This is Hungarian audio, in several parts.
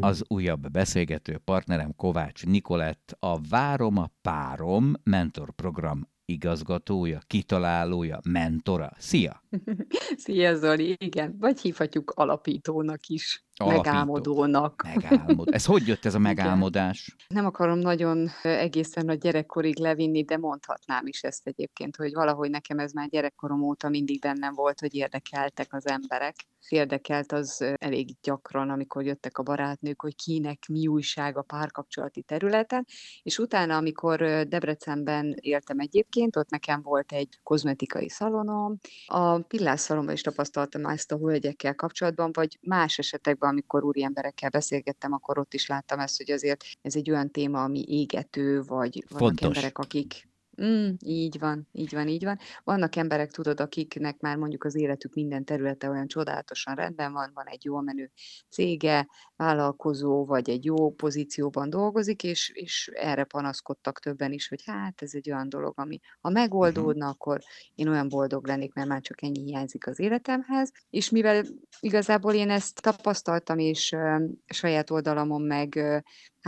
Az újabb beszélgető partnerem Kovács Nikolett, a Várom a Párom mentorprogram igazgatója, kitalálója, mentora. Szia! Szia Zoli, igen. Vagy hívhatjuk alapítónak is. Alapító. Megálmodónak. Megálmod. Ez hogy jött ez a megálmodás? Nem akarom nagyon egészen a gyerekkorig levinni, de mondhatnám is ezt egyébként, hogy valahogy nekem ez már gyerekkorom óta mindig bennem volt, hogy érdekeltek az emberek. Érdekelt az elég gyakran, amikor jöttek a barátnők, hogy kinek mi újság a párkapcsolati területen, és utána, amikor Debrecenben éltem egyébként, ott nekem volt egy kozmetikai szalonom, a pillásszalomban is tapasztaltam ezt a hölgyekkel kapcsolatban, vagy más esetekben, amikor úri emberekkel beszélgettem, akkor ott is láttam ezt, hogy azért ez egy olyan téma, ami égető, vagy vannak Fontos. emberek, akik Mm, így van, így van, így van. Vannak emberek, tudod, akiknek már mondjuk az életük minden területe olyan csodálatosan rendben van, van egy jól menő cége, vállalkozó, vagy egy jó pozícióban dolgozik, és, és erre panaszkodtak többen is, hogy hát ez egy olyan dolog, ami ha megoldódna, akkor én olyan boldog lennék, mert már csak ennyi hiányzik az életemhez. És mivel igazából én ezt tapasztaltam, és ö, saját oldalamon meg ö,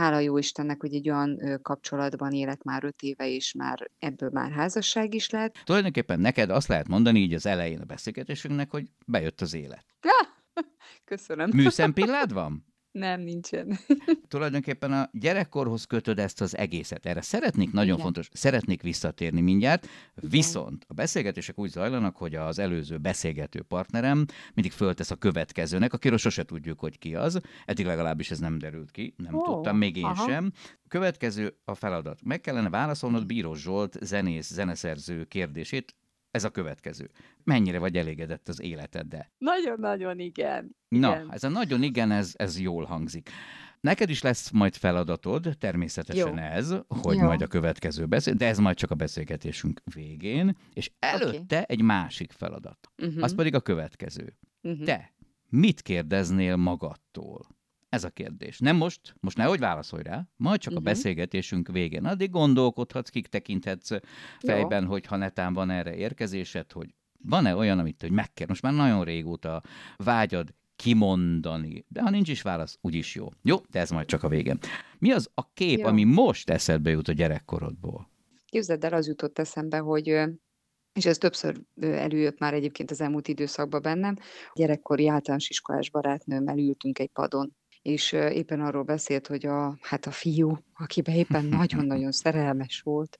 hála jó Istennek, hogy egy olyan kapcsolatban élek már öt éve, és már ebből már házasság is lett. Tulajdonképpen neked azt lehet mondani így az elején a beszélgetésünknek, hogy bejött az élet. Ja, köszönöm. Műszempillád van? Nem, nincsen. Tulajdonképpen a gyerekkorhoz kötöd ezt az egészet. Erre szeretnék, nagyon Igen. fontos, szeretnék visszatérni mindjárt, viszont a beszélgetések úgy zajlanak, hogy az előző beszélgető partnerem mindig föltesz a következőnek, akiről sose tudjuk, hogy ki az. Eddig legalábbis ez nem derült ki, nem Ó, tudtam, még én aha. sem. Következő a feladat. Meg kellene válaszolnod Bíró Zsolt zenész, zeneszerző kérdését. Ez a következő. Mennyire vagy elégedett az életeddel? Nagyon-nagyon igen. Na, Igen. ez a nagyon igen, ez, ez jól hangzik. Neked is lesz majd feladatod, természetesen Jó. ez, hogy Jó. majd a következő beszél, de ez majd csak a beszélgetésünk végén, és előtte egy másik feladat. Uh-huh. Az pedig a következő. uh-huh. Te mit kérdeznél magadtól? Ez a kérdés. Nem most, most nehogy válaszolj rá, majd csak a Mhm. beszélgetésünk végén. Addig gondolkodhatsz, kik tekinthetsz fejben, hogy ha netán van erre érkezésed, hogy van-e olyan, amit hogy meg kell, most már nagyon régóta vágyad kimondani, de ha nincs is válasz, úgyis jó. Jó, de ez majd csak a végén. Mi az a kép, Jó. ami most eszedbe jut a gyerekkorodból? Képzeld el, az jutott eszembe, hogy és ez többször előjött már egyébként az elmúlt időszakban bennem, gyerekkori általános iskolás barátnőmmel ültünk egy padon, és éppen arról beszélt, hogy a, hát a fiú, akiben éppen nagyon-nagyon szerelmes volt,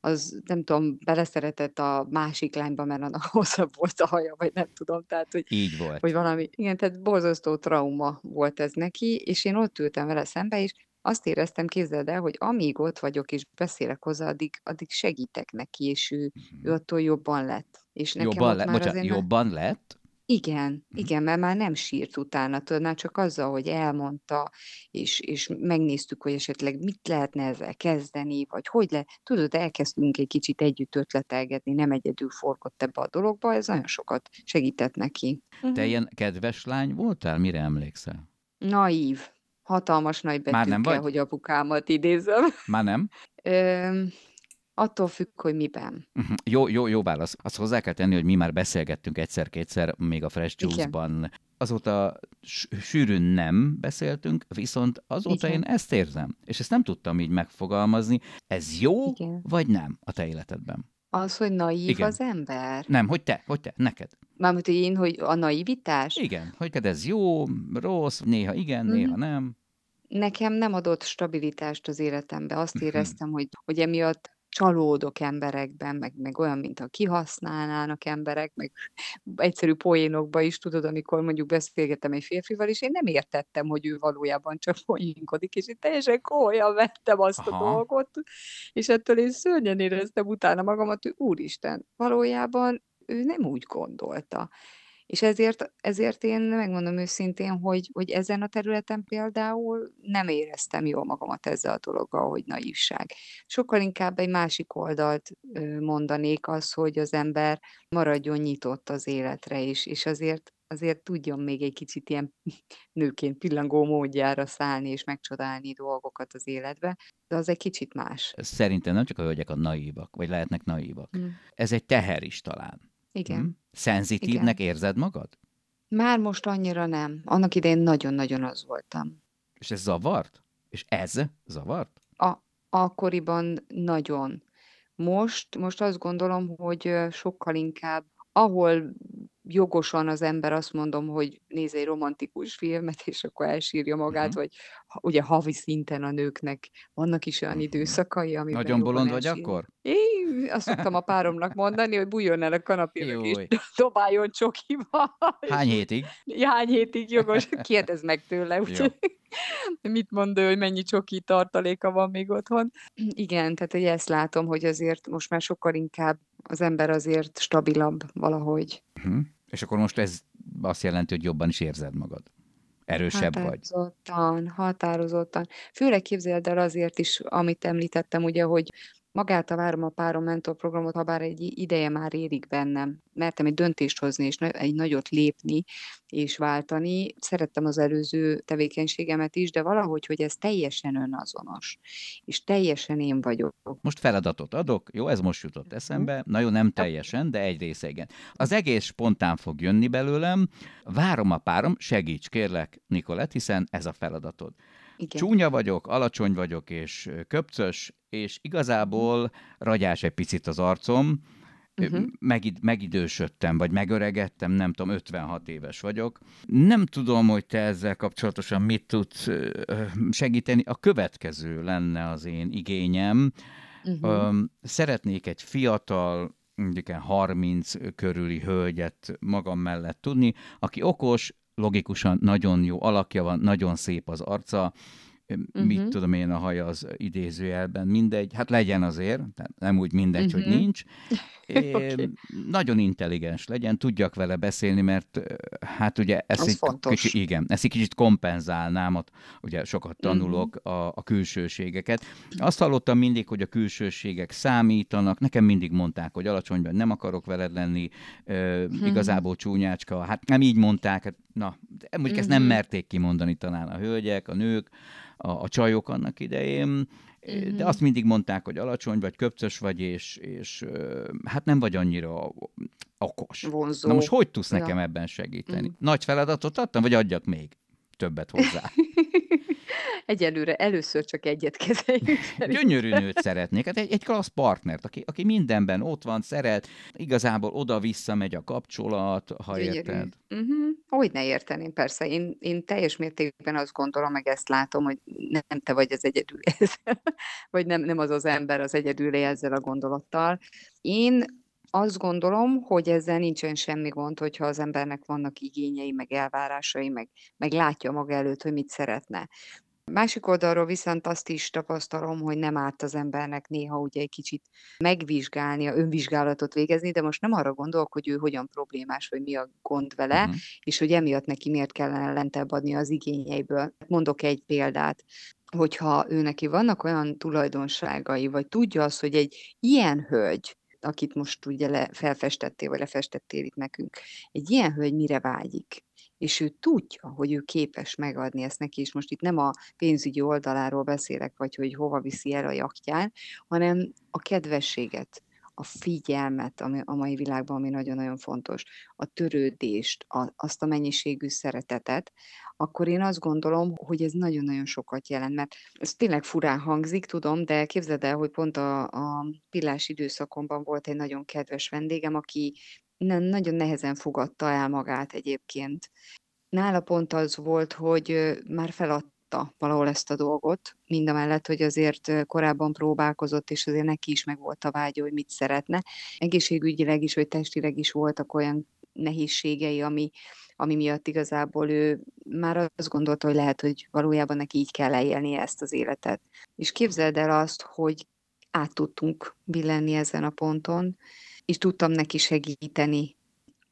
az nem tudom, beleszeretett a másik lányba, mert annak hosszabb volt a haja, vagy nem tudom, tehát hogy Így volt. hogy valami, igen, tehát borzasztó trauma volt ez neki, és én ott ültem vele szembe, és azt éreztem, képzeld el, hogy amíg ott vagyok és beszélek hozzá, addig, addig segítek neki, és ő, ő attól jobban lett. És nekem Mhm. Jobban, le, bocsánat, jobban lett? Igen, igen, mert már nem sírt utána, tudod, már csak azzal, hogy elmondta, és, és megnéztük, hogy esetleg mit lehetne ezzel kezdeni, vagy hogy le, tudod, elkezdtünk egy kicsit együtt ötletelgetni, nem egyedül forgott ebbe a dologba, ez nagyon sokat segített neki. Te ilyen kedves lány voltál? Mire emlékszel? Naív, hatalmas nagy Már nem betűkkel, vagy? hogy apukámat idézem. Már nem? Ö, attól függ, hogy miben. Mhm. Jó, jó, jó válasz. Azt hozzá kell tenni, hogy mi már beszélgettünk egyszer-kétszer, még a Fresh. Juice-ban. Azóta sűrűn nem beszéltünk, viszont azóta Igen. én ezt érzem. És ezt nem tudtam így megfogalmazni. Ez jó, Igen. vagy nem a te életedben? Az, hogy naív Igen. az ember. Nem, hogy te, hogy te, neked. Mármint, hogy én, hogy a naivitás, Igen, hogy ez jó, rossz, néha igen, Mhm. néha nem. nekem nem adott stabilitást az életembe. Azt Mhm. éreztem, hogy, hogy emiatt csalódok emberekben, meg, meg olyan, mint a kihasználnának emberek, meg egyszerű poénokba is, tudod, amikor mondjuk beszélgettem egy férfival, és én nem értettem, hogy ő valójában csak poénkodik, és én teljesen komolyan vettem azt Aha. a dolgot, és ettől én szörnyen éreztem utána magamat, hogy úristen, valójában ő nem úgy gondolta. És ezért, ezért én megmondom őszintén, hogy, hogy ezen a területen például nem éreztem jól magamat ezzel a dologgal, hogy naívság. Sokkal inkább egy másik oldalt mondanék az, hogy az ember maradjon nyitott az életre is, és azért azért tudjon még egy kicsit ilyen nőként pillangó módjára szállni és megcsodálni dolgokat az életbe, de az egy kicsit más. Szerintem nem csak a hölgyek a naívak, vagy lehetnek naívak. Mm. Ez egy teher is talán. Igen. Hm? Szenzitívnek Igen. érzed magad? Már most annyira nem. Annak idején nagyon-nagyon az voltam. És ez zavart? És ez zavart? A, akkoriban nagyon. Most, most azt gondolom, hogy sokkal inkább, ahol jogosan az ember azt mondom, hogy néz egy romantikus filmet, és akkor elsírja magát, Mhm. vagy ugye havi szinten a nőknek vannak is olyan Mhm. időszakai, amiben Nagyon bolond vagy elsírnak. akkor? Én azt szoktam a páromnak mondani, hogy bújjon el a kanapéra, és dobáljon csokiba. Hány hétig? Hány hétig jogos? Kérdezd meg tőle, úgyhogy mit mond ő, hogy mennyi csoki tartaléka van még otthon. Igen, tehát hogy ezt látom, hogy azért most már sokkal inkább az ember azért stabilabb valahogy. Hm? És akkor most ez azt jelenti, hogy jobban is érzed magad. Erősebb vagy. Határozottan, határozottan. Főleg képzeld el azért is, amit említettem, ugye, hogy magát a Várom a párom mentor programot, ha bár egy ideje már érik bennem, mertem egy döntést hozni, és egy nagyot lépni és váltani. Szerettem az előző tevékenységemet is, de valahogy, hogy ez teljesen önazonos, és teljesen én vagyok. Most feladatot adok, jó, ez most jutott eszembe, na jó, nem teljesen, de egy része igen. Az egész spontán fog jönni belőlem, várom a párom, segíts kérlek, Nikolett, hiszen ez a feladatod. Igen. Csúnya vagyok, alacsony vagyok és köpcös, és igazából ragyás egy picit az arcom, Mhm. megid, megidősödtem, vagy megöregedtem, nem tudom, 56 éves vagyok. Nem tudom, hogy te ezzel kapcsolatosan mit tudsz segíteni. A következő lenne az én igényem. Öm, Szeretnék egy fiatal, mondjuk ilyen 30 körüli hölgyet magam mellett tudni, aki okos, logikusan nagyon jó alakja van, nagyon szép az arca, uh-huh. mit Mhm. tudom én, a haja az idézőjelben, mindegy, hát legyen azért, tehát nem úgy mindegy, hogy Mhm. nincs. Oké. É, Nagyon intelligens legyen, tudjak vele beszélni, mert hát ugye ezt Az egy fontos. kicsit, igen, ezt egy kicsit kompenzálnám, ott ugye sokat Mhm. tanulok a, a külsőségeket. Azt hallottam mindig, hogy a külsőségek számítanak, nekem mindig mondták, hogy alacsony vagy, nem akarok veled lenni, ö, Mhm. igazából csúnyácska, hát nem így mondták, hát, na, mondjuk ezt nem Mhm. merték kimondani talán a hölgyek, a nők, a, a csajok annak idején, Mhm. de azt mindig mondták, hogy alacsony vagy, köpcös vagy, és, és hát nem vagy annyira okos. Vonzó. Na most hogy tudsz Ja. nekem ebben segíteni? Mhm. Nagy feladatot adtam, vagy adjak még többet hozzá? Egyelőre először csak egyet szerintem. Gyönyörű nőt szeretnék, hát egy, egy klassz partnert, aki, aki mindenben ott van, szeret, igazából oda-vissza megy a kapcsolat, ha Gyönyörű. érted. Uh-huh. Hogy ne érteném, persze. Én, én teljes mértékben azt gondolom, meg ezt látom, hogy nem te vagy az egyedül ezzel, vagy nem, nem az az ember az egyedül ezzel a gondolattal. Én azt gondolom, hogy ezzel nincsen semmi gond, hogyha az embernek vannak igényei, meg elvárásai, meg, meg látja maga előtt, hogy mit szeretne. Másik oldalról viszont azt is tapasztalom, hogy nem árt az embernek néha ugye egy kicsit megvizsgálnia, önvizsgálatot végezni, de most nem arra gondolok, hogy ő hogyan problémás, vagy mi a gond vele, Uh-huh. és hogy emiatt neki miért kellene lentebb adni az igényeiből. Mondok egy példát, hogyha ő neki vannak olyan tulajdonságai, vagy tudja azt, hogy egy ilyen hölgy, akit most ugye le, felfestettél, vagy lefestettél itt nekünk, egy ilyen hölgy mire vágyik, és ő tudja, hogy ő képes megadni ezt neki, és most itt nem a pénzügyi oldaláról beszélek, vagy hogy hova viszi el a jachtján, hanem a kedvességet, a figyelmet ami, a mai világban, ami nagyon-nagyon fontos, a törődést, a, azt a mennyiségű szeretetet, akkor én azt gondolom, hogy ez nagyon-nagyon sokat jelent, mert ez tényleg furán hangzik, tudom, de képzeld el, hogy pont a, a pillás időszakomban volt egy nagyon kedves vendégem, aki na- nagyon nehezen fogadta el magát egyébként. Nála pont az volt, hogy már feladta valahol ezt a dolgot, mind a mellett, hogy azért korábban próbálkozott, és azért neki is meg volt a vágya, hogy mit szeretne. Egészségügyileg is, vagy testileg is voltak olyan nehézségei, ami, ami miatt igazából ő már azt gondolta, hogy lehet, hogy valójában neki így kell elélnie ezt az életet. És képzeld el azt, hogy át tudtunk billenni ezen a ponton, és tudtam neki segíteni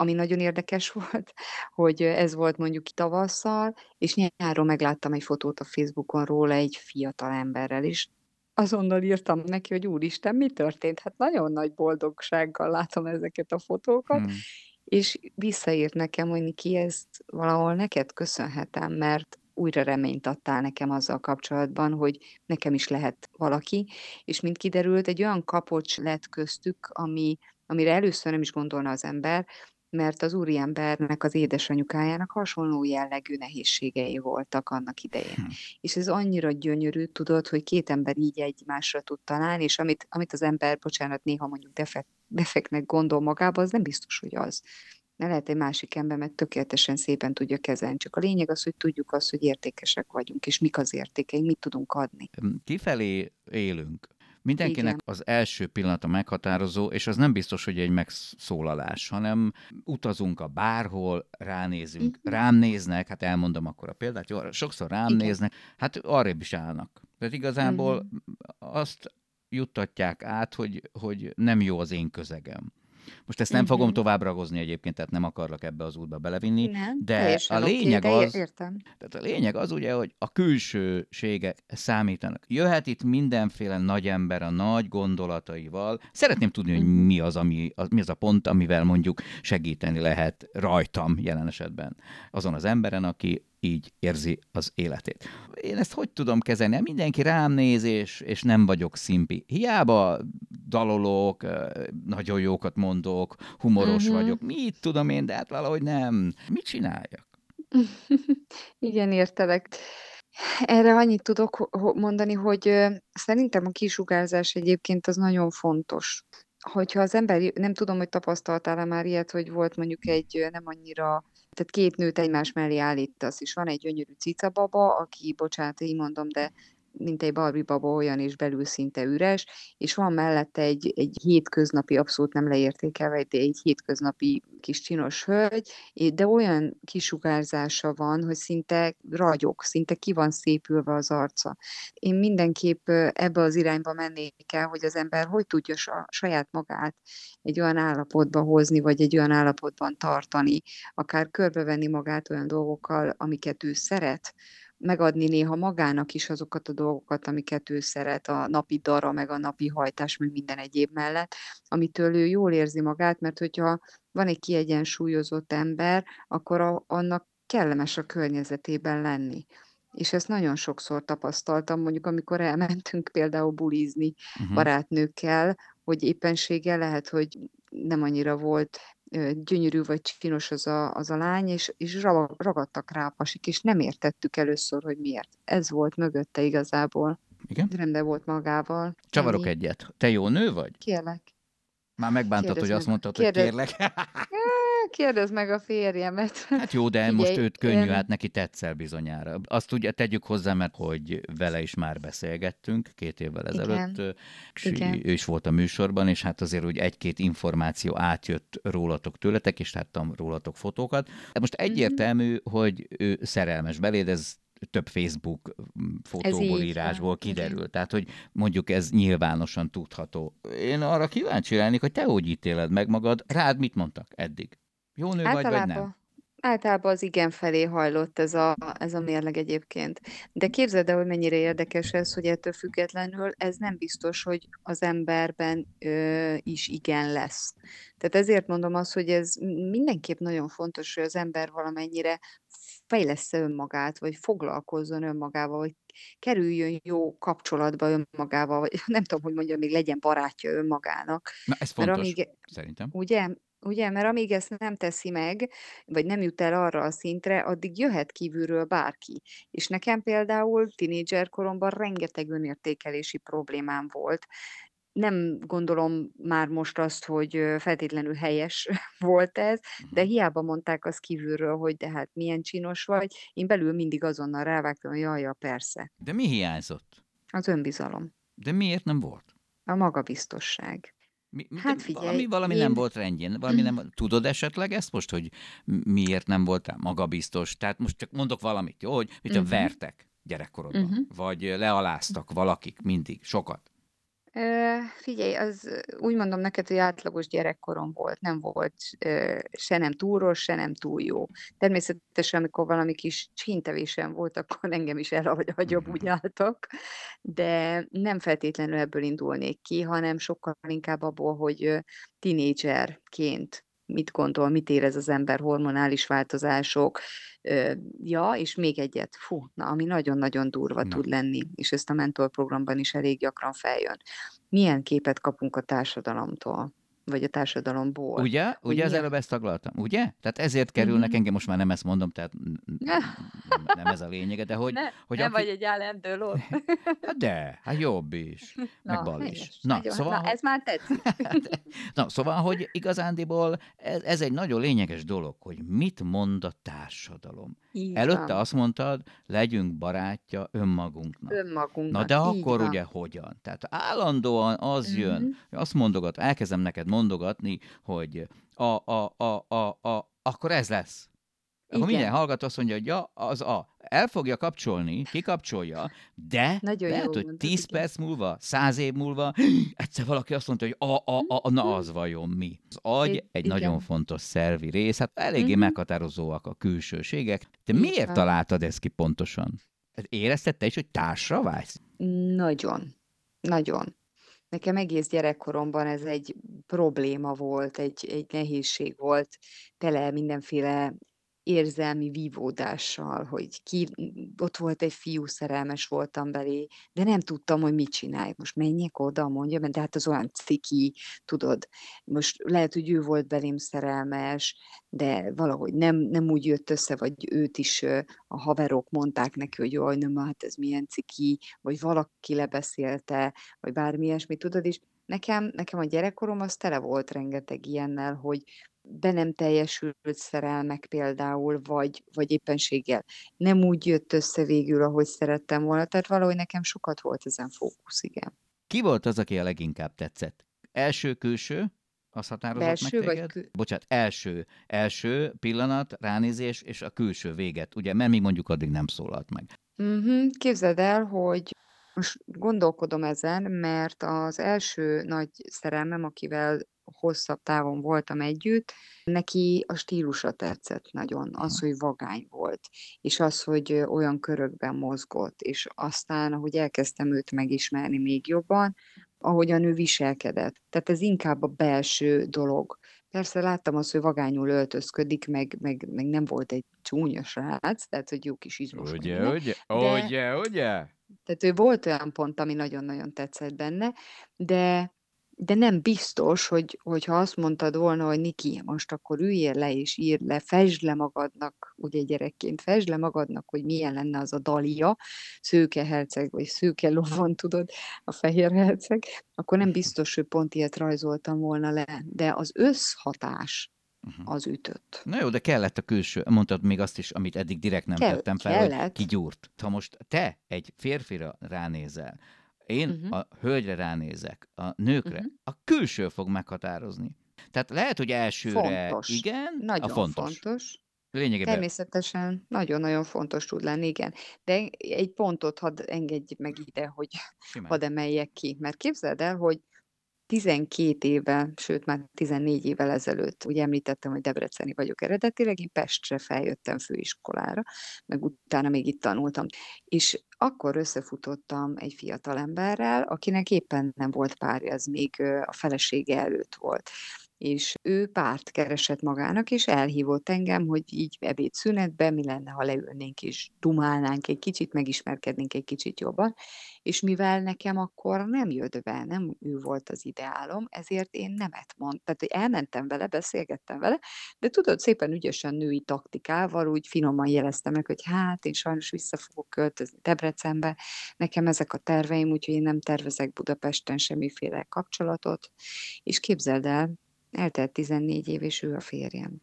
ami nagyon érdekes volt, hogy ez volt mondjuk tavasszal, és nyáron megláttam egy fotót a Facebookon róla egy fiatal emberrel, és azonnal írtam neki, hogy úristen, mi történt? Hát nagyon nagy boldogsággal látom ezeket a fotókat, hmm. és visszaírt nekem, hogy Niki, ezt valahol neked köszönhetem, mert újra reményt adtál nekem azzal kapcsolatban, hogy nekem is lehet valaki, és mint kiderült, egy olyan kapocs lett köztük, ami, amire először nem is gondolna az ember, mert az úriembernek, az édesanyukájának hasonló jellegű nehézségei voltak annak idején. Hm. És ez annyira gyönyörű, tudod, hogy két ember így egymásra tud találni, és amit, amit az ember, bocsánat, néha mondjuk defekt, defektnek gondol magába, az nem biztos, hogy az. Ne lehet egy másik ember, mert tökéletesen szépen tudja kezelni. Csak a lényeg az, hogy tudjuk azt, hogy értékesek vagyunk, és mik az értékeink, mit tudunk adni. Kifelé élünk. Mindenkinek Igen. az első pillanata meghatározó, és az nem biztos, hogy egy megszólalás, hanem utazunk a bárhol, ránézünk, Igen. rám néznek, hát elmondom akkor a példát, jó, sokszor rám Igen. néznek, hát arrébb is állnak. Tehát igazából Igen. azt juttatják át, hogy, hogy nem jó az én közegem. Most ezt nem uh-huh. fogom tovább ragozni egyébként, tehát nem akarlak ebbe az útba belevinni, nem, de a lényeg okay, az, értem. tehát a lényeg az ugye, hogy a külsőségek számítanak. Jöhet itt mindenféle nagy ember a nagy gondolataival. Szeretném tudni, hogy mhm. mi az, ami, az, mi az a pont, amivel mondjuk segíteni lehet rajtam jelen esetben. Azon az emberen, aki így érzi az életét. Én ezt hogy tudom kezelni? Mindenki rám néz, és, és nem vagyok szimpi. Hiába dalolok, nagyon jókat mondok, humoros uh-huh. vagyok. Mit tudom én, de hát valahogy nem. Mit csináljak? Igen, értelek. Erre annyit tudok mondani, hogy szerintem a kisugárzás egyébként az nagyon fontos. Hogyha az ember, nem tudom, hogy tapasztaltál-e már ilyet, hogy volt mondjuk egy nem annyira tehát két nőt egymás mellé állítasz, és van egy gyönyörű cicababa, aki, bocsánat, így mondom, de mint egy Barbie baba olyan és belül szinte üres, és van mellette egy, egy hétköznapi, abszolút nem leértékelve, de egy hétköznapi kis csinos hölgy, de olyan kisugárzása van, hogy szinte ragyog, szinte ki van szépülve az arca. Én mindenképp ebbe az irányba mennék el, hogy az ember hogy tudja saját magát egy olyan állapotba hozni, vagy egy olyan állapotban tartani, akár körbevenni magát olyan dolgokkal, amiket ő szeret, megadni néha magának is azokat a dolgokat, amiket ő szeret, a napi dara, meg a napi hajtás, meg minden egyéb mellett, amitől ő jól érzi magát, mert hogyha van egy kiegyensúlyozott ember, akkor a, annak kellemes a környezetében lenni. És ezt nagyon sokszor tapasztaltam, mondjuk amikor elmentünk például bulizni uh-huh. barátnőkkel, hogy éppenséggel lehet, hogy nem annyira volt gyönyörű vagy csinos az a, az a lány, és, és ragadtak rá a pasik, és nem értettük először, hogy miért. Ez volt mögötte igazából. Igen? Rendben volt magával. Csavarok ennyi. egyet. Te jó nő vagy? Kérlek. Már megbántad, hogy azt mondtad, Kérdez... hogy kérlek. Kérdezd meg a férjemet. Hát jó, de Figyelj, most őt könnyű, én... hát neki tetszel bizonyára. Azt ugye tegyük hozzá, mert hogy vele is már beszélgettünk két évvel ezelőtt, Igen. és Igen. ő is volt a műsorban, és hát azért úgy egy-két információ átjött rólatok tőletek, és láttam rólatok fotókat. Most mhm. egyértelmű, mm-hmm. hogy ő szerelmes beléd, ez több Facebook fotóból, írásból kiderül. Igen. Tehát, hogy mondjuk ez nyilvánosan tudható. Én arra kíváncsi lennék, hogy te hogy ítéled meg magad, rád mit mondtak eddig? Jó nő vagy, vagy nem? Általában az igen felé hajlott ez a, ez a mérleg egyébként. De képzeld el, hogy mennyire érdekes ez, hogy ettől függetlenül ez nem biztos, hogy az emberben ö, is igen lesz. Tehát ezért mondom azt, hogy ez mindenképp nagyon fontos, hogy az ember valamennyire fejlesz önmagát, vagy foglalkozzon önmagával, vagy kerüljön jó kapcsolatba önmagával, vagy nem tudom, hogy mondjam, még legyen barátja önmagának. Na, ez fontos, Mert amíg, szerintem. Ugye? Ugye, mert amíg ezt nem teszi meg, vagy nem jut el arra a szintre, addig jöhet kívülről bárki. És nekem például tínédzser koromban rengeteg önértékelési problémám volt. Nem gondolom már most azt, hogy feltétlenül helyes volt ez, de mhm. hiába mondták azt kívülről, hogy de hát milyen csinos vagy, én belül mindig azonnal rávágtam, hogy jaj, ja, persze. De mi hiányzott? Az önbizalom. De miért nem volt? A magabiztosság. Mi, hát figyelj, valami, valami én... nem volt rendjén. Valami nem, tudod esetleg ezt most, hogy miért nem voltál magabiztos? Tehát most csak mondok valamit, jó? Hogy mit uh-huh. vertek gyerekkorodban, uh-huh. vagy lealáztak valakik mindig, sokat. Ö, figyelj, az úgy mondom neked, hogy átlagos gyerekkorom volt. Nem volt ö, se nem túl rossz, se nem túl jó. Természetesen, amikor valami kis csíntevésem volt, akkor engem is elhagyab úgy álltak, de nem feltétlenül ebből indulnék ki, hanem sokkal inkább abból, hogy tinédzserként mit gondol, mit érez az ember, hormonális változások, ja, és még egyet, fú, na, ami nagyon-nagyon durva Na. tud lenni, és ezt a mentorprogramban is elég gyakran feljön. Milyen képet kapunk a társadalomtól, vagy a társadalomból? Ugye? Ugye az milyen- előbb ezt taglaltam, ugye? Tehát ezért kerülnek Mhm. engem, most már nem ezt mondom, tehát nem, nem ez a lényege, de hogy, ne, hogy nem aki- vagy egy állendőló. Hát de, hát jobb is, meg bal is. Na, nagyon, szóval, na, hogy- ez már tetszik. Na, szóval, hogy igazándiból ez, ez egy nagyon lényeges dolog, hogy mit mond a társadalom. Így Előtte van. azt mondtad, legyünk barátja önmagunknak. Önmagunknak. Na de akkor van. ugye hogyan? Tehát állandóan az jön, Mhm. azt mondogat, elkezdem neked mondogatni, hogy a, a, a, a, a, akkor ez lesz. Akkor Igen. minden hallgató azt mondja, hogy ja, az a. El fogja kapcsolni, kikapcsolja, de Nagyon lehet, hogy mondtad, 10 igen. perc múlva, 100 év múlva egyszer valaki azt mondta, hogy a, a, a, na az vajon mi. Az agy egy igen. nagyon fontos szervi rész, hát eléggé Mhm. meghatározóak a külsőségek. Te miért van. találtad ezt ki pontosan? Hát Érezted te is, hogy társra vágysz? Nagyon. Nagyon. Nekem egész gyerekkoromban ez egy probléma volt, egy, egy nehézség volt, tele mindenféle érzelmi vívódással, hogy ki, ott volt egy fiú, szerelmes voltam belé, de nem tudtam, hogy mit csinálj. Most menjek oda, mondja, mert de hát az olyan ciki, tudod. Most lehet, hogy ő volt belém szerelmes, de valahogy nem, nem úgy jött össze, vagy őt is a haverok mondták neki, hogy jaj, nem, hát ez milyen ciki, vagy valaki lebeszélte, vagy bármi ilyesmi, tudod, és nekem, nekem a gyerekkorom az tele volt rengeteg ilyennel, hogy be nem teljesült szerelmek például, vagy, vagy éppenséggel nem úgy jött össze végül, ahogy szerettem volna, tehát valahogy nekem sokat volt ezen fókusz, igen. Ki volt az, aki a leginkább tetszett? Első, külső? Az határozott Belső meg vagy téged? kül- Bocsánat, első, első pillanat, ránézés, és a külső véget, ugye, mert még mondjuk addig nem szólalt meg. Uh-huh. Képzeld el, hogy most gondolkodom ezen, mert az első nagy szerelmem, akivel hosszabb távon voltam együtt, neki a stílusa tetszett nagyon, az, hogy vagány volt, és az, hogy olyan körökben mozgott, és aztán, ahogy elkezdtem őt megismerni még jobban, ahogyan ő viselkedett. Tehát ez inkább a belső dolog. Persze láttam azt, hogy vagányul öltözködik, meg, meg, meg nem volt egy csúnya srác, tehát hogy jó kis izmos. meg minden. ugye, De- ugye, ugye? Tehát ő volt olyan pont, ami nagyon-nagyon tetszett benne, de, de nem biztos, hogy, hogyha azt mondtad volna, hogy Niki, most akkor üljél le és írd le, fesd le magadnak, ugye gyerekként, fesd le magadnak, hogy milyen lenne az a Dalia, szőke herceg, vagy szőke lovon, tudod, a fehér herceg, akkor nem biztos, hogy pont ilyet rajzoltam volna le, de az összhatás Uh-huh. az ütött. Na jó, de kellett a külső, mondtad még azt is, amit eddig direkt nem Kell- tettem fel, hogy kellett. kigyúrt. Ha most te egy férfira ránézel, én Mhm. a hölgyre ránézek, a nőkre, Mhm. a külső fog meghatározni. Tehát lehet, hogy elsőre Fontos. igen, Nagyon a fontos. fontos. Lényegében Természetesen nagyon-nagyon fontos tud lenni, igen. De egy pontot hadd engedj meg ide, hogy simán. hadd emeljek ki. Mert képzeld el, hogy 12 évvel, sőt már 14 évvel ezelőtt, ugye említettem, hogy debreceni vagyok eredetileg, én Pestre feljöttem főiskolára, meg utána még itt tanultam. És akkor összefutottam egy fiatal emberrel, akinek éppen nem volt párja, ez még a felesége előtt volt és ő párt keresett magának, és elhívott engem, hogy így ebédszünetben mi lenne, ha leülnénk és dumálnánk egy kicsit, megismerkednénk egy kicsit jobban, és mivel nekem akkor nem jött be, nem ő volt az ideálom, ezért én nemet mondtam. Tehát elmentem vele, beszélgettem vele, de tudod, szépen ügyesen női taktikával úgy finoman jeleztem meg, hogy hát én sajnos vissza fogok költözni Debrecenbe, nekem ezek a terveim, úgyhogy én nem tervezek Budapesten semmiféle kapcsolatot, és képzeld el, eltelt 14 év, és ő a férjem.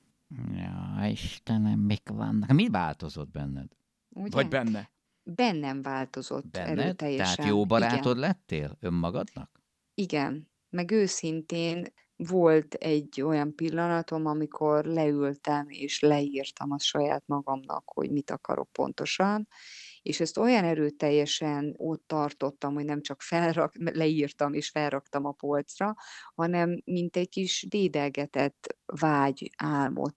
Ja, Istenem, mik vannak? Mi változott benned? Ugye? Vagy benne? Bennem változott Benned? erőteljesen. Tehát jó barátod Igen. lettél önmagadnak? Igen, meg őszintén volt egy olyan pillanatom, amikor leültem és leírtam a saját magamnak, hogy mit akarok pontosan, és ezt olyan erőteljesen ott tartottam, hogy nem csak felrak, leírtam és felraktam a polcra, hanem mint egy kis dédelgetett vágy, álmot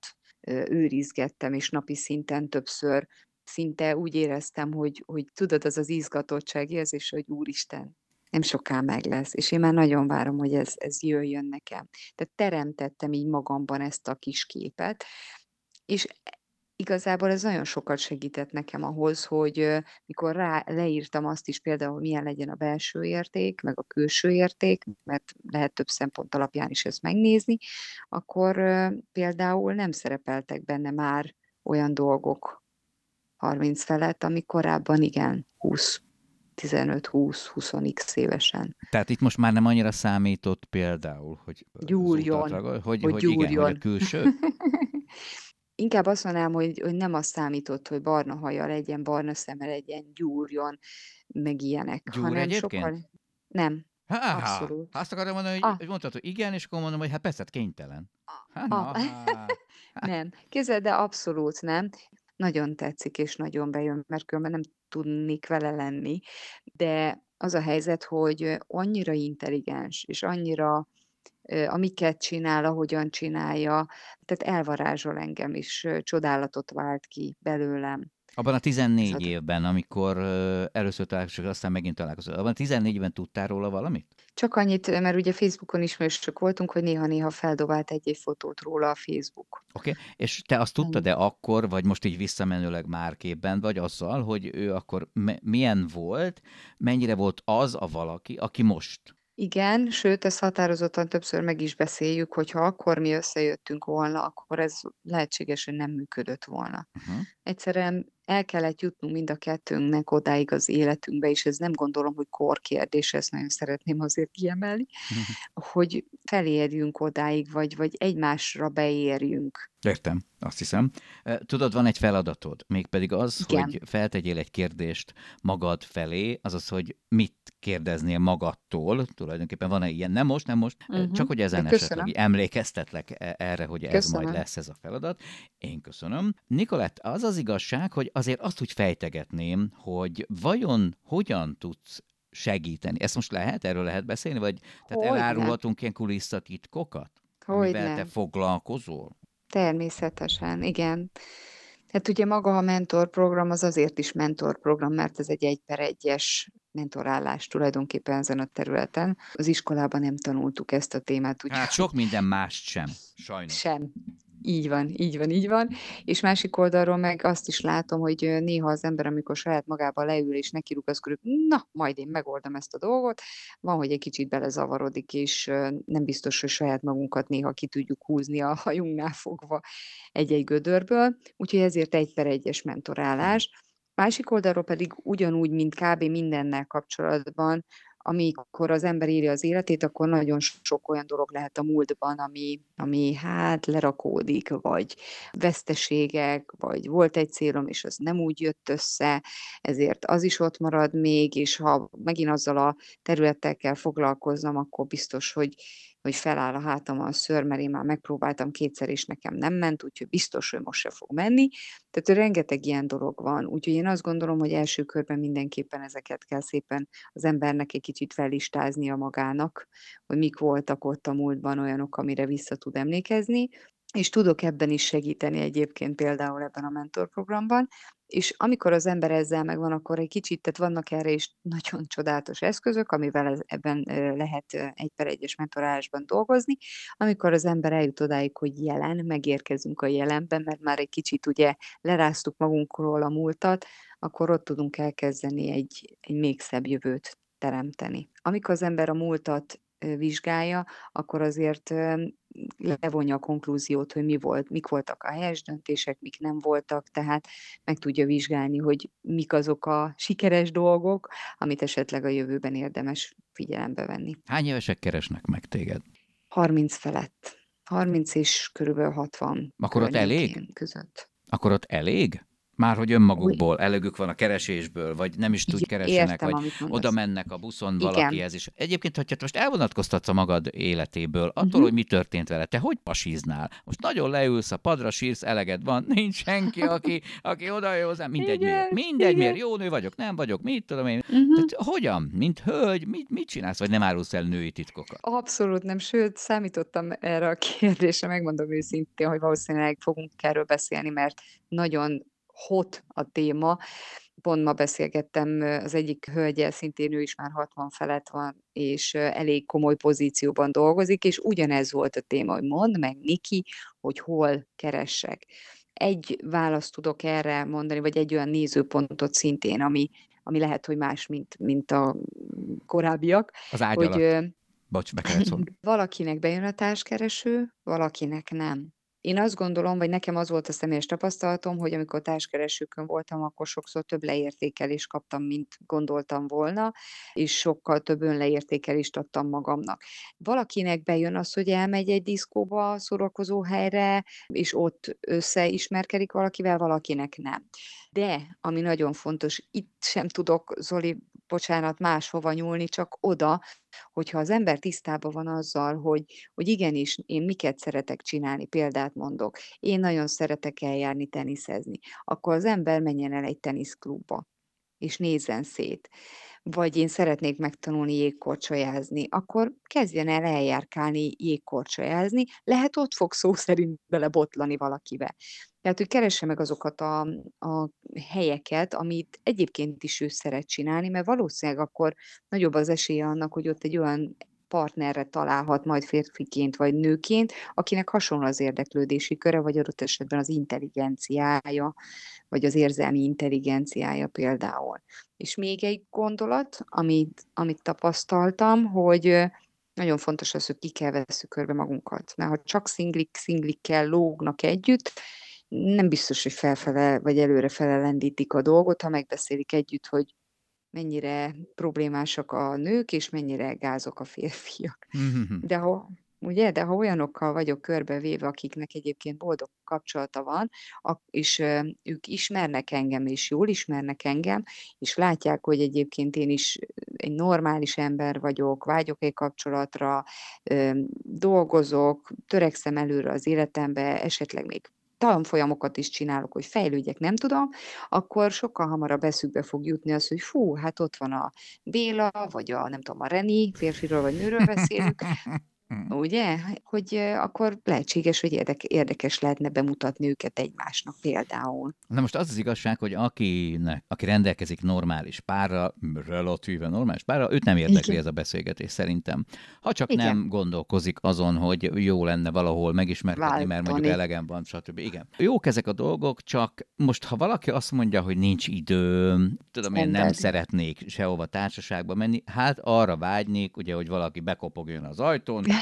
őrizgettem, és napi szinten többször szinte úgy éreztem, hogy, hogy tudod, az az izgatottság érzés, hogy úristen, nem soká meg lesz, és én már nagyon várom, hogy ez, ez jöjjön nekem. Tehát teremtettem így magamban ezt a kis képet, és igazából ez nagyon sokat segített nekem ahhoz, hogy mikor rá leírtam azt is például, milyen legyen a belső érték, meg a külső érték, mert lehet több szempont alapján is ezt megnézni, akkor például nem szerepeltek benne már olyan dolgok 30 felett, ami korábban igen, 20 15-20-20x évesen. Tehát itt most már nem annyira számított például, hogy gyúrjon, hogy, hogy, hogy, gyúrjon. Igen, hogy a külső? Inkább azt mondanám, hogy, hogy nem az számított, hogy barna haja legyen, barna szeme legyen, gyúrjon, meg ilyenek. Gyúr hanem egyébként? sokkal... Nem. Há, Abszolút. Azt akarom mondani, hogy, ah. hogy mondtad, hogy igen, és akkor mondom, hogy hát persze, hát kénytelen. Há, ah. na, nem. Képzeld, de abszolút nem. Nagyon tetszik, és nagyon bejön, mert különben nem tudnék vele lenni. De az a helyzet, hogy annyira intelligens, és annyira amiket csinál, ahogyan csinálja, tehát elvarázsol engem, és csodálatot vált ki belőlem. Abban a 14 Szóval- évben, amikor először találkozunk, aztán megint találkozunk, abban a 14 évben tudtál róla valamit? Csak annyit, mert ugye Facebookon ismerősök voltunk, hogy néha-néha feldobált egy-egy fotót róla a Facebook. Oké, okay. és te azt tudtad de akkor, vagy most így visszamenőleg már képben vagy azzal, hogy ő akkor milyen volt, mennyire volt az a valaki, aki most? Igen, sőt, ezt határozottan többször meg is beszéljük, hogyha akkor mi összejöttünk volna, akkor ez lehetséges, hogy nem működött volna. Uh-huh. Egyszerűen el kellett jutnunk mind a kettőnknek odáig az életünkbe, és ez nem gondolom, hogy korkérdés, ezt nagyon szeretném azért kiemelni, uh-huh. hogy felérjünk odáig, vagy, vagy egymásra beérjünk. Értem, azt hiszem. Tudod, van egy feladatod, mégpedig az, Igen. hogy feltegyél egy kérdést magad felé, azaz, hogy mit kérdeznél magadtól, tulajdonképpen van-e ilyen, nem most, nem most, uh-huh. csak hogy ezen esetleg emlékeztetlek e, erre, hogy ez köszönöm. majd lesz ez a feladat. Én köszönöm. Nikolett, az az igazság, hogy azért azt úgy fejtegetném, hogy vajon hogyan tudsz segíteni? Ezt most lehet? Erről lehet beszélni? Vagy tehát hogy elárulhatunk ilyen kulisszatitkokat? Hogy amivel nem. te foglalkozol? Természetesen, igen. Hát ugye maga a mentorprogram az azért is mentorprogram, mert ez egy egy per egyes mentorálás tulajdonképpen ezen a területen. Az iskolában nem tanultuk ezt a témát. Úgy... Hát sok minden mást sem, sajnos. Sem. Így van, így van, így van. És másik oldalról meg azt is látom, hogy néha az ember, amikor saját magával leül és neki rugaszkodik, na, majd én megoldom ezt a dolgot, van, hogy egy kicsit belezavarodik, és nem biztos, hogy saját magunkat néha ki tudjuk húzni a hajunknál fogva egy-egy gödörből. Úgyhogy ezért egy per egyes mentorálás. Másik oldalról pedig ugyanúgy, mint kb. mindennel kapcsolatban, amikor az ember írja az életét, akkor nagyon sok olyan dolog lehet a múltban, ami, ami hát lerakódik, vagy veszteségek, vagy volt egy célom, és az nem úgy jött össze, ezért az is ott marad még, és ha megint azzal a területtel kell foglalkoznom, akkor biztos, hogy hogy feláll a hátam a szőr, mert én már megpróbáltam kétszer, és nekem nem ment, úgyhogy biztos, hogy most se fog menni. Tehát rengeteg ilyen dolog van. Úgyhogy én azt gondolom, hogy első körben mindenképpen ezeket kell szépen az embernek egy kicsit felistáznia magának, hogy mik voltak ott a múltban olyanok, amire vissza tud emlékezni, és tudok ebben is segíteni egyébként például ebben a mentorprogramban, és amikor az ember ezzel megvan, akkor egy kicsit, tehát vannak erre is nagyon csodálatos eszközök, amivel ebben lehet egy per egyes mentorálásban dolgozni, amikor az ember eljut odáig, hogy jelen, megérkezünk a jelenben, mert már egy kicsit ugye leráztuk magunkról a múltat, akkor ott tudunk elkezdeni egy, egy még szebb jövőt teremteni. Amikor az ember a múltat vizsgálja, akkor azért levonja a konklúziót, hogy mi volt, mik voltak a helyes döntések, mik nem voltak, tehát meg tudja vizsgálni, hogy mik azok a sikeres dolgok, amit esetleg a jövőben érdemes figyelembe venni. Hány évesek keresnek meg téged? 30 felett. 30 és körülbelül 60. Akkor ott elég? Között. Akkor ott elég? Már hogy önmagukból elegük van a keresésből, vagy nem is tud keressenek, értem, vagy oda mennek a buszon Igen. valakihez, és egyébként, hogyha te most elvonatkoztatsz a magad életéből, attól, Mhm. hogy mi történt vele, te hogy pasiznál? Most nagyon leülsz a padra, sírsz, eleged van, nincs senki, aki, aki oda jön hozzám, mindegy Igen, miért, mindegy igen. miért, jó nő vagyok, nem vagyok, mit tudom én. Mhm. Tehát hogyan? Mint hölgy, mit, mit csinálsz, vagy nem árulsz el női titkokat? Abszolút nem, sőt, számítottam erre a kérdésre, megmondom őszintén, hogy valószínűleg fogunk erről beszélni, mert nagyon hot a téma. Pont ma beszélgettem az egyik hölgyel, szintén ő is már 60 felett van, és elég komoly pozícióban dolgozik, és ugyanez volt a téma, hogy mondd meg, Niki, hogy hol keressek. Egy választ tudok erre mondani, vagy egy olyan nézőpontot szintén, ami, ami lehet, hogy más, mint, mint a korábbiak, Az ágy hogy alatt. Bocs, be kellett szólni. Valakinek bejön a társkereső, valakinek nem. Én azt gondolom, vagy nekem az volt a személyes tapasztalatom, hogy amikor társkeresőkön voltam, akkor sokszor több leértékelést kaptam, mint gondoltam volna, és sokkal több önleértékelést adtam magamnak. Valakinek bejön az, hogy elmegy egy diszkóba, szórakozó helyre, és ott összeismerkedik valakivel, valakinek nem. De, ami nagyon fontos, itt sem tudok, Zoli, bocsánat, máshova nyúlni, csak oda, hogyha az ember tisztában van azzal, hogy, hogy igenis, én miket szeretek csinálni, példát mondok, én nagyon szeretek eljárni teniszezni, akkor az ember menjen el egy teniszklubba, és nézzen szét. Vagy én szeretnék megtanulni jégkorcsolyázni, akkor kezdjen el eljárkálni jégkorcsolyázni, lehet ott fog szó szerint belebotlani valakibe. Tehát, hogy keresse meg azokat a, a helyeket, amit egyébként is ő szeret csinálni, mert valószínűleg akkor nagyobb az esélye annak, hogy ott egy olyan partnerre találhat majd férfiként vagy nőként, akinek hasonló az érdeklődési köre, vagy adott esetben az intelligenciája, vagy az érzelmi intelligenciája például. És még egy gondolat, amit, amit tapasztaltam, hogy nagyon fontos az, hogy ki kell veszük körbe magunkat. Mert ha csak szinglik, szinglikkel lógnak együtt, nem biztos, hogy felfele vagy előrefele lendítik a dolgot, ha megbeszélik együtt, hogy mennyire problémásak a nők, és mennyire gázok a férfiak. De ha, ugye, de ha olyanokkal vagyok körbevéve, akiknek egyébként boldog kapcsolata van, és ők ismernek engem, és jól ismernek engem, és látják, hogy egyébként én is egy normális ember vagyok, vágyok egy kapcsolatra, dolgozok, törekszem előre az életembe, esetleg még tanfolyamokat is csinálok, hogy fejlődjek, nem tudom, akkor sokkal hamarabb eszükbe fog jutni az, hogy fú, hát ott van a Béla, vagy a nem tudom, a Reni, férfiról vagy nőről beszélünk, ugye? Hogy akkor lehetséges, hogy érdek, érdekes lehetne bemutatni őket egymásnak például. Na most az az igazság, hogy akinek, aki rendelkezik normális párra, relatíve normális párra, őt nem érdekli Igen. ez a beszélgetés szerintem. Ha csak Igen. nem gondolkozik azon, hogy jó lenne valahol megismerkedni, mert mondjuk Váltani. elegem van, stb. Igen. Jók ezek a dolgok, csak most ha valaki azt mondja, hogy nincs időm, tudom én nem szeretnék sehova társaságba menni, hát arra vágynék, ugye, hogy valaki bekopogjon az ajtón,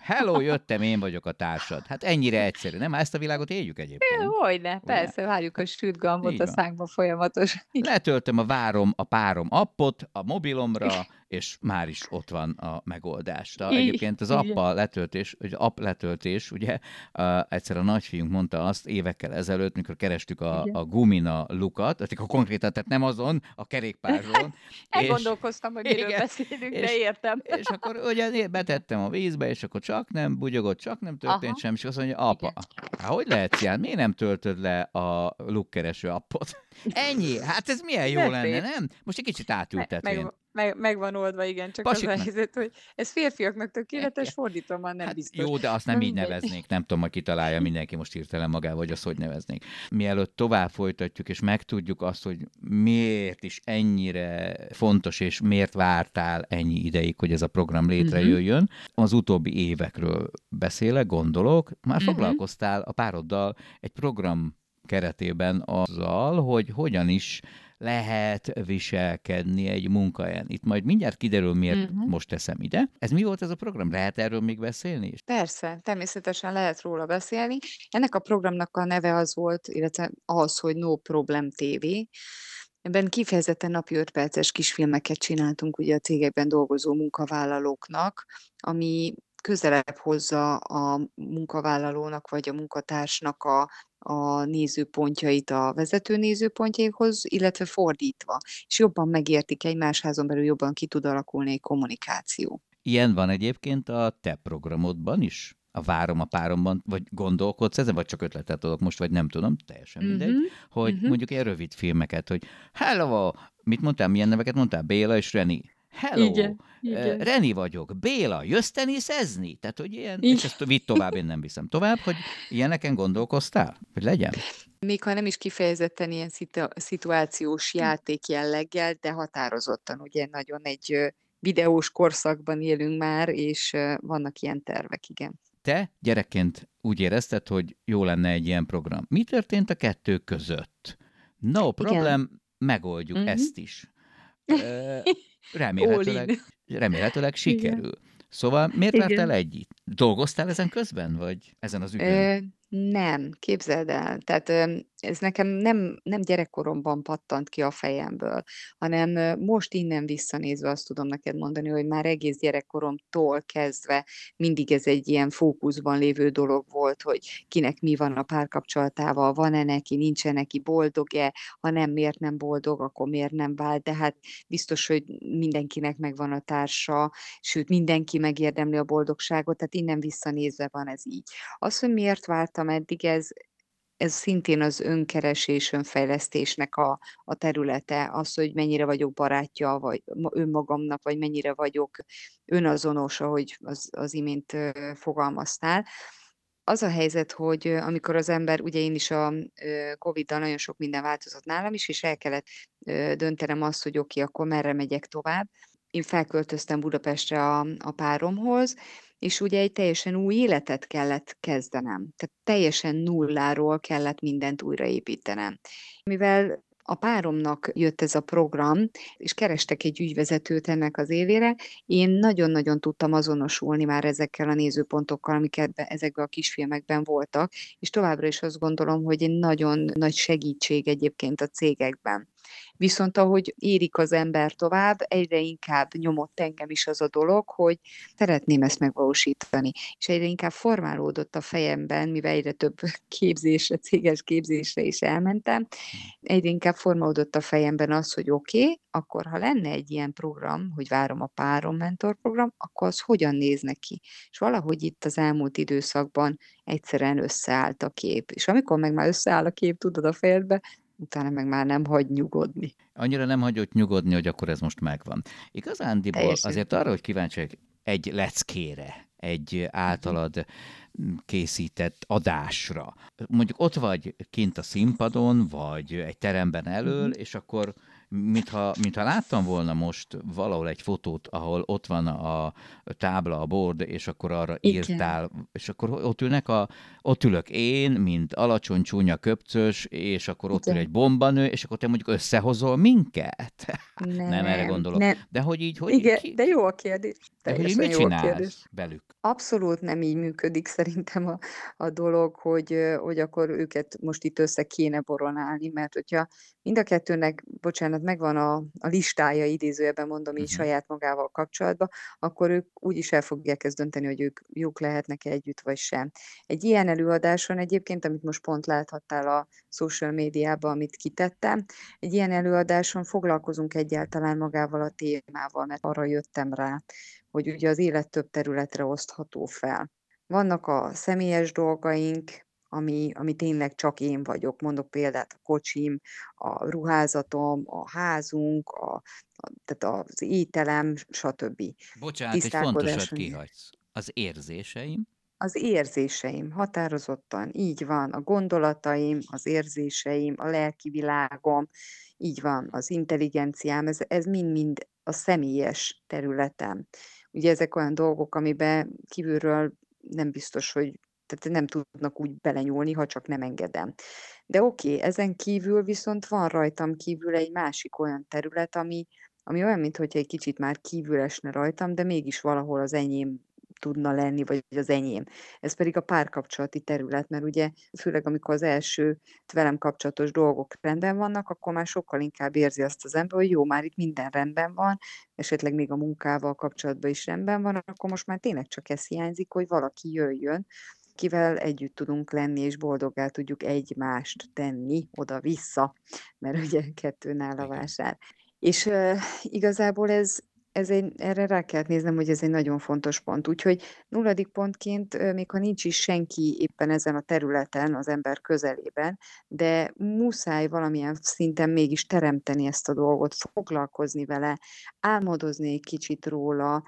hello, jöttem, én vagyok a társad. Hát ennyire egyszerű, nem? Ezt a világot éljük egyébként. Hogyne, persze, várjuk a sült gambot Így a szánkba folyamatos. Letöltöm a Várom a párom appot a mobilomra, és már is ott van a megoldás. De egyébként az appa letöltés, ugye app letöltés, ugye uh, egyszer a nagyfiunk mondta azt évekkel ezelőtt, mikor kerestük a, Igen. a Gumina lukat, a konkrétan, tehát nem azon, a kerékpárról. Elgondolkoztam, hogy miről Igen, beszélünk, és- de értem. És akkor ugye betettem a vízbe, és akkor csak nem bugyogott, csak nem történt Aha. semmi, és azt mondja, apa, hát hogy lehet ilyen? Miért nem töltöd le a lukkereső appot? Ennyi, hát ez milyen jó lenne, nem? Most egy kicsit Me- átültetvén. meg, meg, meg van oldva, igen, csak az a helyzet, hogy ez férfiaknak tökéletes, fordítom, nem hát biztos. jó, de azt nem Na így neveznék, nem tudom, hogy kitalálja mindenki most hirtelen magával, hogy azt hogy neveznék. Mielőtt tovább folytatjuk, és megtudjuk azt, hogy miért is ennyire fontos, és miért vártál ennyi ideig, hogy ez a program létrejöjjön, az utóbbi évekről beszélek, gondolok, már Mhm. foglalkoztál a pároddal egy program keretében azzal, hogy hogyan is lehet viselkedni egy munkahelyen. Itt majd mindjárt kiderül, miért Mhm. most teszem ide. Ez mi volt ez a program? Lehet erről még beszélni is? Persze, természetesen lehet róla beszélni. Ennek a programnak a neve az volt, illetve az, hogy No Problem TV. Ebben kifejezetten napi 5 perces kisfilmeket csináltunk ugye a cégekben dolgozó munkavállalóknak, ami közelebb hozza a munkavállalónak vagy a munkatársnak a, a nézőpontjait a vezető nézőpontjaihoz, illetve fordítva, és jobban megértik egymásházon belül, jobban ki tud alakulni egy kommunikáció. Ilyen van egyébként a te programodban is? A várom a páromban, vagy gondolkodsz ezen, vagy csak ötletet adok most, vagy nem tudom, teljesen mindegy, Mhm, hogy mhm. mondjuk ilyen rövid filmeket, hogy hello, mit mondtál, milyen neveket mondtál? Béla és Reni. Hello, Igen, igen. Reni vagyok. Béla, jössz teniszezni? Tehát, hogy ilyen, Igen. és ezt vitt tovább, én nem viszem tovább, hogy ilyeneken gondolkoztál? Hogy legyen? Még ha nem is kifejezetten ilyen szitu- szituációs játék jelleggel, de határozottan, ugye nagyon egy videós korszakban élünk már, és vannak ilyen tervek, igen. Te gyerekként úgy érezted, hogy jó lenne egy ilyen program. Mi történt a kettő között? No problem, megoldjuk Mhm. ezt is. Remélhetőleg, remélhetőleg sikerül. Szóval miért Igen. vártál együtt? Dolgoztál ezen közben, vagy ezen az ügyön? Nem, képzeld el. Tehát ez nekem nem, nem gyerekkoromban pattant ki a fejemből, hanem most innen visszanézve azt tudom neked mondani, hogy már egész gyerekkoromtól kezdve mindig ez egy ilyen fókuszban lévő dolog volt, hogy kinek mi van a párkapcsolatával, van-e neki, nincs-e neki, boldog-e, ha nem, miért nem boldog, akkor miért nem vált, de hát biztos, hogy mindenkinek megvan a társa, sőt, mindenki megérdemli a boldogságot, tehát innen visszanézve van ez így. Az, hogy miért vártam eddig, ez, ez szintén az önkeresés, önfejlesztésnek a, a területe, az, hogy mennyire vagyok barátja, vagy ma- önmagamnak, vagy mennyire vagyok önazonos, ahogy az, az imént fogalmaztál. Az a helyzet, hogy amikor az ember, ugye én is a Covid-dal nagyon sok minden változott nálam is, és el kellett döntenem azt, hogy oké, akkor merre megyek tovább. Én felköltöztem Budapestre a, a páromhoz, és ugye egy teljesen új életet kellett kezdenem. Tehát teljesen nulláról kellett mindent újraépítenem. Mivel a páromnak jött ez a program, és kerestek egy ügyvezetőt ennek az évére, én nagyon-nagyon tudtam azonosulni már ezekkel a nézőpontokkal, amik ebbe, ezekben a kisfilmekben voltak, és továbbra is azt gondolom, hogy egy nagyon nagy segítség egyébként a cégekben. Viszont ahogy érik az ember tovább, egyre inkább nyomott engem is az a dolog, hogy szeretném ezt megvalósítani. És egyre inkább formálódott a fejemben, mivel egyre több képzésre, céges képzésre is elmentem, egyre inkább formálódott a fejemben az, hogy oké, okay, akkor ha lenne egy ilyen program, hogy várom a párom mentorprogram, akkor az hogyan néz neki? És valahogy itt az elmúlt időszakban egyszerűen összeállt a kép. És amikor meg már összeáll a kép, tudod a fejedbe, utána meg már nem hagy nyugodni. Annyira nem hagyott nyugodni, hogy akkor ez most megvan. Igazándiból Teljesen. azért arra, hogy kíváncsi vagyok egy leckére, egy általad készített adásra. Mondjuk ott vagy kint a színpadon, vagy egy teremben elől, Mhm. és akkor mintha, mintha láttam volna most valahol egy fotót, ahol ott van a tábla, a board, és akkor arra Igen. írtál, és akkor ott ülnek a, ott ülök én, mint alacsony, csúnya, köpcös, és akkor ott ül Igen. egy bombanő, és akkor te mondjuk összehozol minket? Nem erre gondolok. Nem. De hogy így, hogy Igen, ki, de jó a kérdés. de hogy így mit csinálsz kérdés. velük? Abszolút nem így működik szerintem a, a dolog, hogy, hogy akkor őket most itt össze kéne boronálni, mert hogyha mind a kettőnek, bocsánat, megvan a, a listája, idézőjelben mondom így Mhm. saját magával kapcsolatban, akkor ők úgy is el fogják ezt dönteni, hogy ők jók lehetnek együtt, vagy sem. Egy ilyen előadáson egyébként, amit most pont láthattál a social médiában, amit kitettem, egy ilyen előadáson foglalkozunk egyáltalán magával a témával, mert arra jöttem rá, hogy ugye az élet több területre osztható fel. Vannak a személyes dolgaink, ami, ami tényleg csak én vagyok. Mondok példát, a kocsim, a ruházatom, a házunk, a, a, tehát az ételem, stb. Bocsánat, egy fontosat kihagysz. Az érzéseim, Az érzéseim, határozottan, így van, a gondolataim, az érzéseim, a lelki világom, így van, az intelligenciám, ez, ez mind-mind a személyes területem. Ugye ezek olyan dolgok, amiben kívülről nem biztos, hogy tehát nem tudnak úgy belenyúlni, ha csak nem engedem. De oké, okay, ezen kívül viszont van rajtam kívül egy másik olyan terület, ami, ami olyan, mintha egy kicsit már kívül esne rajtam, de mégis valahol az enyém tudna lenni, vagy az enyém. Ez pedig a párkapcsolati terület, mert ugye főleg amikor az első velem kapcsolatos dolgok rendben vannak, akkor már sokkal inkább érzi azt az ember, hogy jó, már itt minden rendben van, esetleg még a munkával kapcsolatban is rendben van, akkor most már tényleg csak ez hiányzik, hogy valaki jöjjön, kivel együtt tudunk lenni, és boldoggá tudjuk egymást tenni oda-vissza, mert ugye kettőnál a vásár. És uh, igazából ez, ez egy, erre rá kell néznem, hogy ez egy nagyon fontos pont. Úgyhogy nulladik pontként, még ha nincs is senki éppen ezen a területen, az ember közelében, de muszáj valamilyen szinten mégis teremteni ezt a dolgot, foglalkozni vele, álmodozni egy kicsit róla,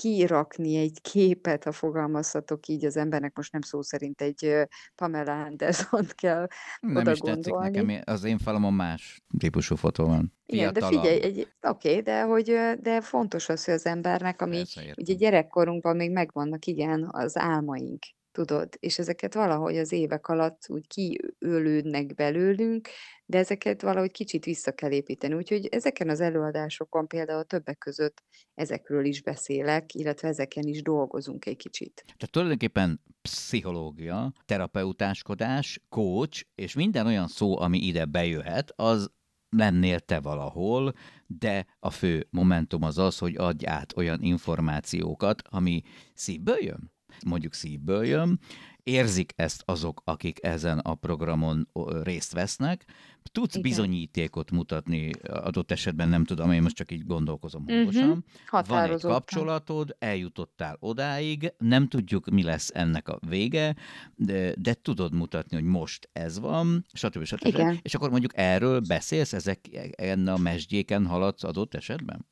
kirakni egy képet, ha fogalmazhatok így az embernek, most nem szó szerint egy Pamela anderson kell Nem oda is tetszik gondolni. nekem, az én falamon más típusú fotó van. Igen, de figyelj, egy, oké, de hogy de fontos az, hogy az embernek, ami Persze, ugye gyerekkorunkban még megvannak, igen, az álmaink, tudod, és ezeket valahogy az évek alatt úgy kiölődnek belőlünk, de ezeket valahogy kicsit vissza kell építeni. Úgyhogy ezeken az előadásokon például többek között ezekről is beszélek, illetve ezeken is dolgozunk egy kicsit. Tehát tulajdonképpen pszichológia, terapeutáskodás, coach, és minden olyan szó, ami ide bejöhet, az lennél te valahol, de a fő momentum az az, hogy adj át olyan információkat, ami szívből jön. Mondjuk szívből jön, érzik ezt azok, akik ezen a programon részt vesznek, tudsz Igen. bizonyítékot mutatni, adott esetben nem tudom, én most csak így gondolkozom Mhm. hangosan, van egy kapcsolatod, eljutottál odáig, nem tudjuk, mi lesz ennek a vége, de, de tudod mutatni, hogy most ez van, stb. stb. Igen. És akkor mondjuk erről beszélsz, ezek enne a mesdjéken haladsz adott esetben?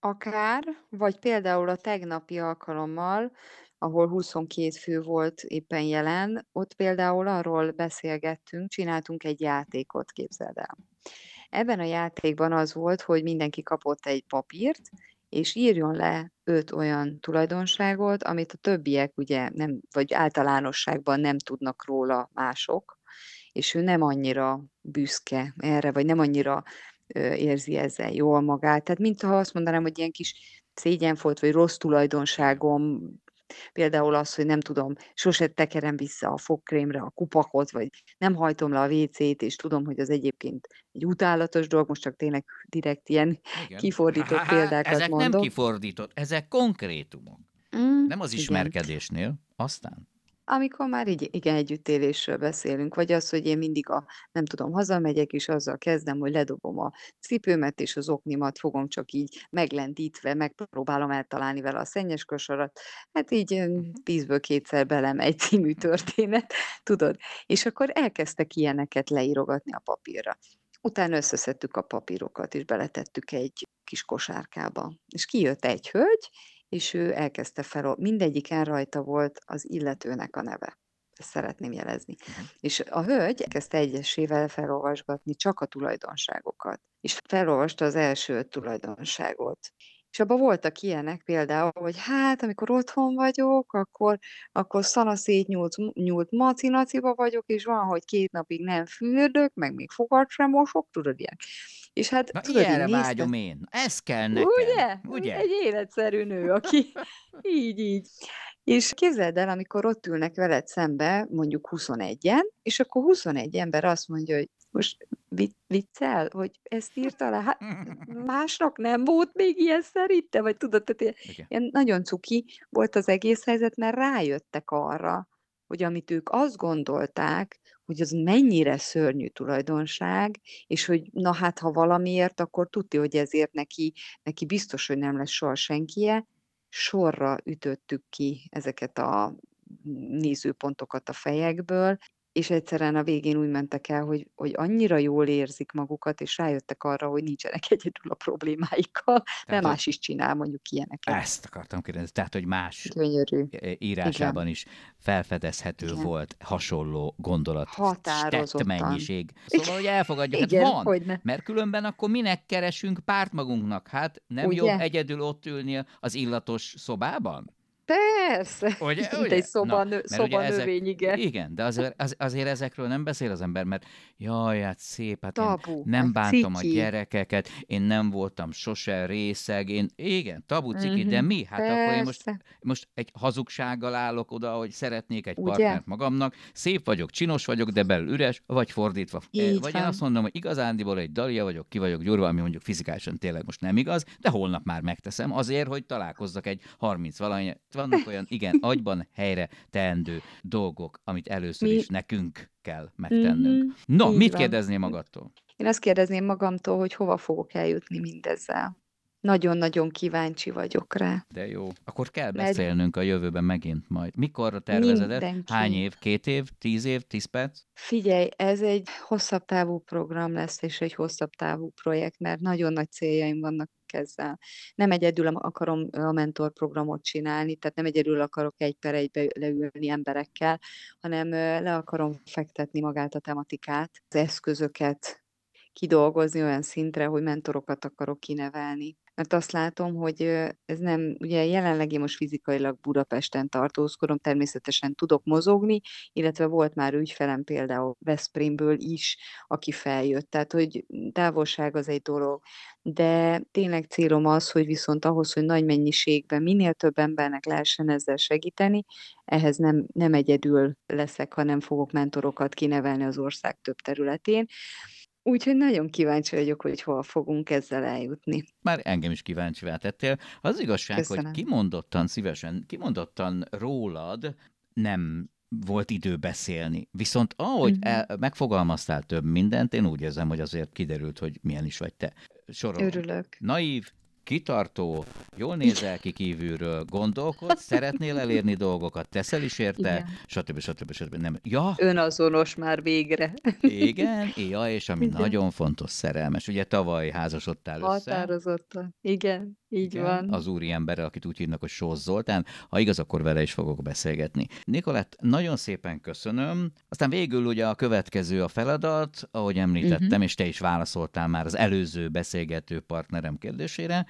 Akár, vagy például a tegnapi alkalommal, ahol 22 fő volt éppen jelen, ott például arról beszélgettünk, csináltunk egy játékot, képzeld el. Ebben a játékban az volt, hogy mindenki kapott egy papírt, és írjon le öt olyan tulajdonságot, amit a többiek ugye nem, vagy általánosságban nem tudnak róla mások, és ő nem annyira büszke erre, vagy nem annyira ö, érzi ezzel jól magát. Tehát mintha azt mondanám, hogy ilyen kis szégyenfolt, vagy rossz tulajdonságom, például az, hogy nem tudom, sose tekerem vissza a fogkrémre a kupakot, vagy nem hajtom le a WC-t, és tudom, hogy az egyébként egy utálatos dolog, most csak tényleg direkt ilyen Igen. kifordított példákat ezek mondok. nem kifordított, ezek konkrétumok. Mm, Nem az igen. ismerkedésnél, aztán. Amikor már így, igen, együttélésről beszélünk, vagy az, hogy én mindig a, nem tudom, hazamegyek, és azzal kezdem, hogy ledobom a cipőmet, és az oknimat fogom csak így meglendítve, megpróbálom eltalálni vele a szennyes kosarat. Hát így ö, tízből kétszer belemegy című történet, tudod. És akkor elkezdtek ilyeneket leírogatni a papírra. Utána összeszedtük a papírokat, és beletettük egy kis kosárkába. És kijött egy hölgy, és ő elkezdte fel, mindegyiken rajta volt az illetőnek a neve. Ezt szeretném jelezni. És a hölgy elkezdte egyesével felolvasgatni csak a tulajdonságokat. És felolvasta az első tulajdonságot. És abban voltak ilyenek például, hogy hát, amikor otthon vagyok, akkor, akkor szanaszét nyúlt, nyúlt macinaciba vagyok, és van, hogy két napig nem fürdök, meg még fogat sem mosok, tudod ilyen. És hát Na, tudod, ilyenre nézte- vágyom én. Ez kell nekem. Ugye? Ugye? Egy életszerű nő, aki így, így. És képzeld el, amikor ott ülnek veled szembe, mondjuk 21-en, és akkor 21 ember azt mondja, hogy most vi- viccel, hogy ezt írta le, hát másnak nem volt még ilyen szerinte, vagy tudod, tehát ilyen, Igen. ilyen nagyon cuki volt az egész helyzet, mert rájöttek arra, hogy amit ők azt gondolták, hogy az mennyire szörnyű tulajdonság, és hogy na hát, ha valamiért, akkor tudja, hogy ezért neki, neki biztos, hogy nem lesz soha senkie, sorra ütöttük ki ezeket a nézőpontokat a fejekből, és egyszerűen a végén úgy mentek el, hogy, hogy annyira jól érzik magukat, és rájöttek arra, hogy nincsenek egyedül a problémáikkal, mert más is csinál mondjuk ilyeneket. Ezt akartam kérdezni. Tehát, hogy más Gyönyörű. írásában is felfedezhető Igen. volt hasonló gondolat, Határozottan. mennyiség. Szóval, hogy elfogadjuk, hát Igen, van. hogyne. Mert különben akkor minek keresünk párt magunknak? Hát nem Ugye? jobb egyedül ott ülni az illatos szobában? Persze. Ugye, Mint ugye? egy szoba, Na, szobanövény, igen. Igen, de azért, az, azért ezekről nem beszél az ember, mert jaj, hát szép, hát én Tabu. nem hát bántom a ciki. gyerekeket, én nem voltam sose részeg, én igen, tabu ciki, de Mhm, mi? Hát akkor én most, Persze. most egy hazugsággal állok oda, hogy szeretnék egy Ugye? partnert magamnak, szép vagyok, csinos vagyok, de belül üres, vagy fordítva. Eh, Így vagy én van. azt mondom, hogy igazándiból egy dalia vagyok, ki vagyok gyurva, ami mondjuk fizikálisan tényleg most nem igaz, de holnap már megteszem azért, hogy találkozzak egy 30 valahány. Vannak olyan, igen, agyban helyre teendő dolgok, amit először Mi- is nekünk kell megtennünk. Mhm. No, Így mit van. kérdeznél magadtól? Én azt kérdezném magamtól, hogy hova fogok eljutni mindezzel. Nagyon-nagyon kíváncsi vagyok rá. De jó. Akkor kell beszélnünk a jövőben megint majd. Mikor tervezed. Hány év? Két év? Tíz év? Tíz perc? Figyelj, ez egy hosszabb távú program lesz, és egy hosszabb távú projekt, mert nagyon nagy céljaim vannak ezzel. Nem egyedül akarom a mentorprogramot csinálni, tehát nem egyedül akarok egy per egybe leülni emberekkel, hanem le akarom fektetni magát a tematikát, az eszközöket kidolgozni olyan szintre, hogy mentorokat akarok kinevelni. Mert azt látom, hogy ez nem, ugye jelenleg én most fizikailag Budapesten tartózkodom, természetesen tudok mozogni, illetve volt már ügyfelem például Veszprémből is, aki feljött. Tehát, hogy távolság az egy dolog, de tényleg célom az, hogy viszont ahhoz, hogy nagy mennyiségben minél több embernek lehessen ezzel segíteni, ehhez nem, nem egyedül leszek, hanem fogok mentorokat kinevelni az ország több területén. Úgyhogy nagyon kíváncsi vagyok, hogy hol fogunk ezzel eljutni. Már engem is kíváncsivá tettél. Az igazság, Köszönöm. hogy kimondottan szívesen, kimondottan rólad nem volt idő beszélni. Viszont ahogy Mhm. el, megfogalmaztál több mindent, én úgy érzem, hogy azért kiderült, hogy milyen is vagy te. Sorolom. Örülök. Naív, kitartó, jól nézel ki kívülről, gondolkodsz, szeretnél elérni dolgokat, teszel is érte, stb. stb. stb. Nem. Ja, Önazonos már végre. igen, ja, és ami Igen. nagyon fontos, szerelmes. Ugye tavaly házasodtál össze. Határozottan. Igen, így Igen, van. Az úri emberrel, akit úgy hívnak, hogy Sós Zoltán. Ha igaz, akkor vele is fogok beszélgetni. Nikolett, nagyon szépen köszönöm. Aztán végül ugye a következő a feladat, ahogy említettem, Mhm. és te is válaszoltál már az előző beszélgető partnerem kérdésére.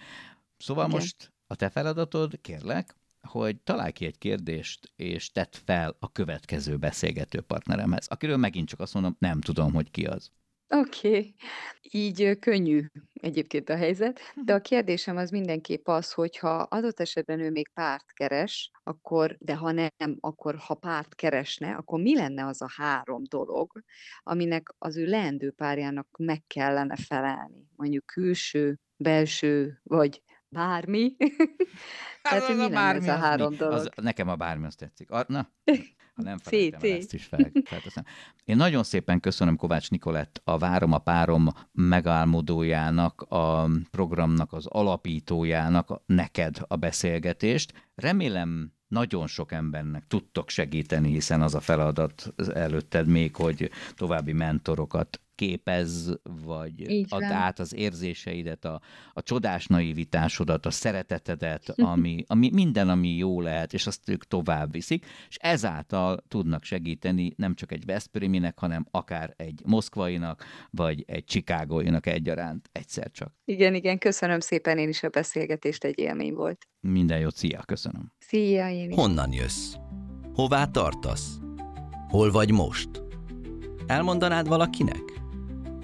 Szóval Igen. most a te feladatod, kérlek, hogy találj ki egy kérdést, és tedd fel a következő beszélgető partneremhez, akiről megint csak azt mondom, nem tudom, hogy ki az. Oké, így ö, könnyű egyébként a helyzet, de a kérdésem az mindenképp az, hogy ha adott esetben ő még párt keres, akkor, de ha nem, akkor ha párt keresne, akkor mi lenne az a három dolog, aminek az ő leendő párjának meg kellene felelni? Mondjuk külső, belső, vagy bármi. Tehát, hogy mi lenne ez a az három mi? dolog? Az, nekem a bármi azt tetszik. A, na, ha nem felejtem el, ezt is fel, felteszem. Én nagyon szépen köszönöm Kovács Nikolett, a Várom a Párom megálmodójának, a programnak az alapítójának, neked a beszélgetést. Remélem nagyon sok embernek tudtok segíteni, hiszen az a feladat előtted még, hogy további mentorokat képezz, vagy Így add van. át az érzéseidet, a, a csodás naivitásodat, a szeretetedet, ami, ami minden, ami jó lehet, és azt ők tovább viszik, és ezáltal tudnak segíteni nem csak egy Veszpréminek, hanem akár egy moszkvainak, vagy egy Chicagóinak egyaránt egyszer csak. Igen, igen, köszönöm szépen én is a beszélgetést, egy élmény volt. Minden jót, szia, köszönöm. Szia, én is. Honnan jössz? Hová tartasz? Hol vagy most? Elmondanád valakinek?